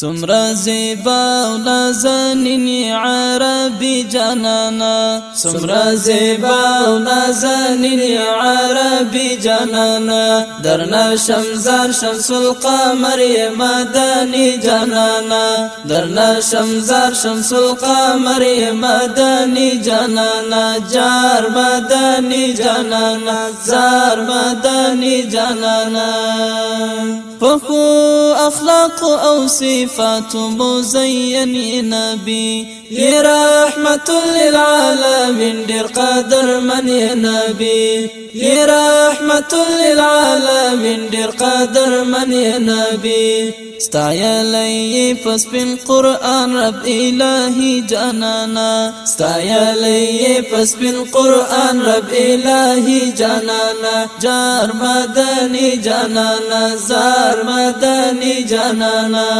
څومره زیبا او نازنین عربي جانانا څومره زیبا او نازنین عربي جانانا درنا شمزار شمس القمر مدني جانانا درنا شمزار شمس القمر مدني جانانا جار مدني جانانا زار مدني جانانا پخو اخلاق او صفات مزين نبي يا رحمت للعالمين دير قدر من يا نبي يا رحمت للعالمين دير قدر من يا نبي استعيالي پس بن قرآن رب إلهي جانانا استعيالي پس بن قرآن رب إلهي جانانا جار مدني جانانا زار مدني جانانا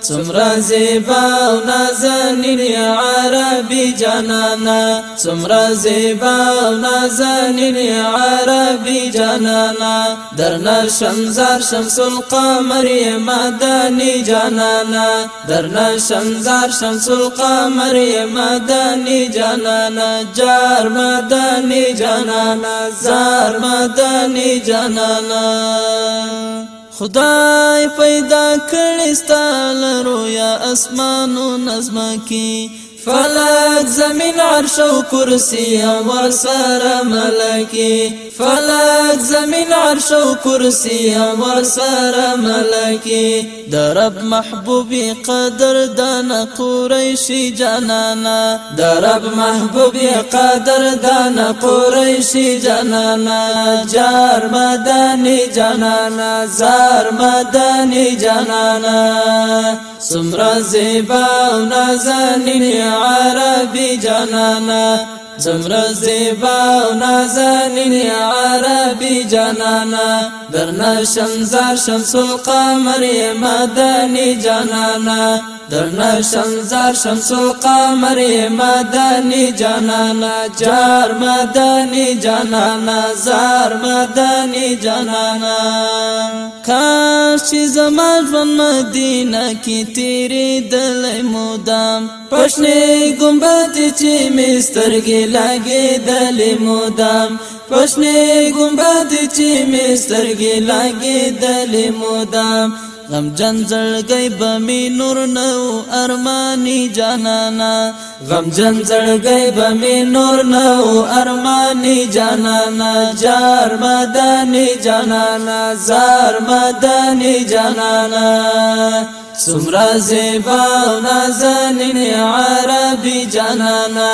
سمرا زباو نازنين عربي جنانا سمرا زيبا و يا عربي جنانا درنا شمزار شمس القمر يا جانانا جنانا درنا شمزار شمس القمر مدنی جنانا جار مدنی جنانا زار مدنی جنانا خدای پیدا کړی ستاله رویا اسمانو نظم کې فلاك زمین عرش او کرسی امر سره ملکی فلک زمین عرش او کرسی امر ملکی درب محبوب قدر دان قريش جنانا درب محبوب قدر دان قريش جنانا جار مدانی جنانا زار مدانی جنانا سمرا زیبا و نازنین عربي جانانا زمر زیبا و نازنین عربی جانانا درنا شمزار شمس القمر مدنی جانانا درنا شنزار شمس القمر مدني جانانا جار مدني جانانا زار مدني جانانا کاش چې زما ژوند مدینه کې تیرې دل مودام پښنه ګمبد چې مسترګې لګې دل مودام پښنه ګمبد چې مسترګې لګې دل مودام غم جن زړګي بمي نور نو ارماني جانانا غم جن زړګي بمي نور نو ارماني جانانا جار مداني جانانا زار مداني جانانا سمرا زیبا و نازنین عربی جانانا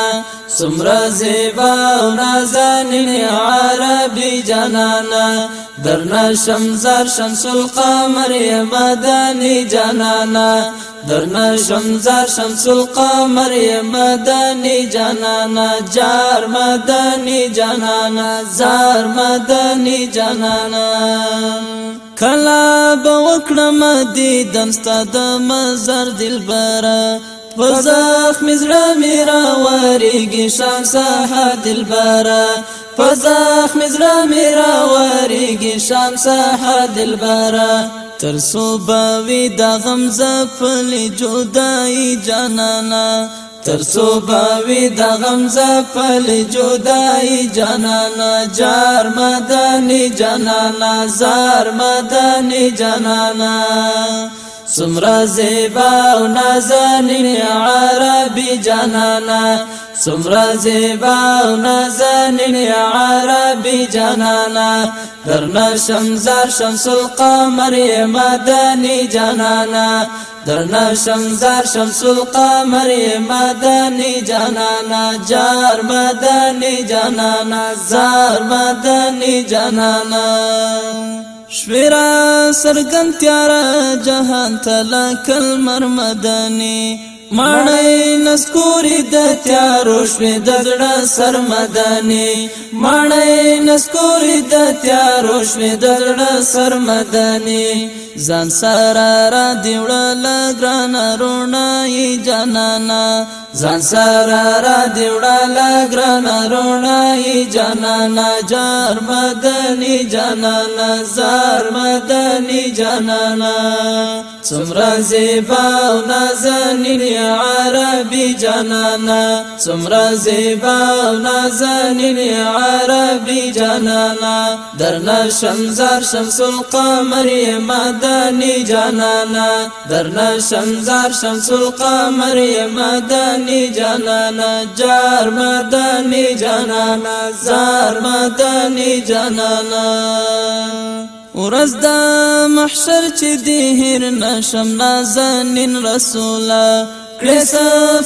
سمرا زیبا و نازنین عربی جانانا درنا شمزار شمس القمر مدانی جانانا درنا شمزار شمس القمر مدانی جانانا جار مدانی جانانا زار مدانی جانانا کلا به وکړم دیدن ستا د مزار دلبره په زخم زړه می راوارېږي شام سهار دلبره په زخم زړه می راوارېږي شام سهار دلبره تر صبح وی د غم زفل جدای جانانا تر صوباوی د غم زپل جدای جانانا جار مدانی جانانا زار مدانی جانانا سمرا زیبا او نازنین عربی جانانا سمرا زیبا او نازنین عربی جانانا درنا شمزار شمس القمر مدنی جانانا درنا شمزار شمس القمر مدنی جانانا جار مدنی جانانا زار مدنی جانانا شویرا سرګن تیار جهان تلا کلمر مدني مړی نسکوري د تیارو شوی د زړه سر مدني مړی نسکوري د تیارو شوی د زړه سر مدني ځان سره را دیوړل ګران رونای جانانا ځان سره را دیوړل ګران رونای جانانا جار مدني جانانا زار مدني جانانا څومره زیبا او نازنین عربي جانانا څومره زیبا او نازنین عربي جانانا درنا شمزار شمس القمر مدني مدني جانانا درنا شمزار شمس القمر يا مدني جانانا جار مدني جانانا زار مدني جانانا ورز د محشر چې دی هر نشم نازنین رسولا کلس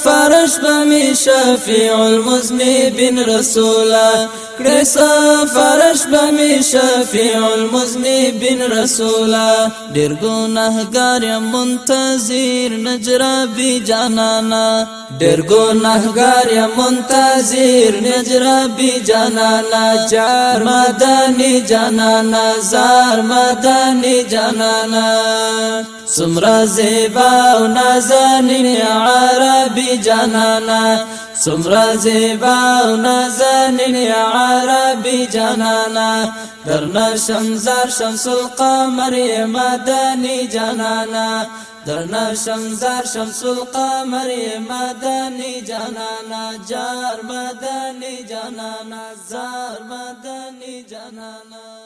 فرش بمی شفیع المذنبین رسولا کلس فرش بمی شفیع المذنبین رسولا دیر گناهگار منتظر نجرا بی جانانا دیر گناهگار منتظر نجرا بی جانانا جار مدانی جانانا زار مدانی جانانا سمرا زیبا و نازنین عربي جنانا سمرا زيبا و يا عربي جنانا درنا شمزار شمس القمر مدنی جنانا در نشم زر شمس القمر يا مدنی جنانا جار مدنی جنانا زار مدنی جنانا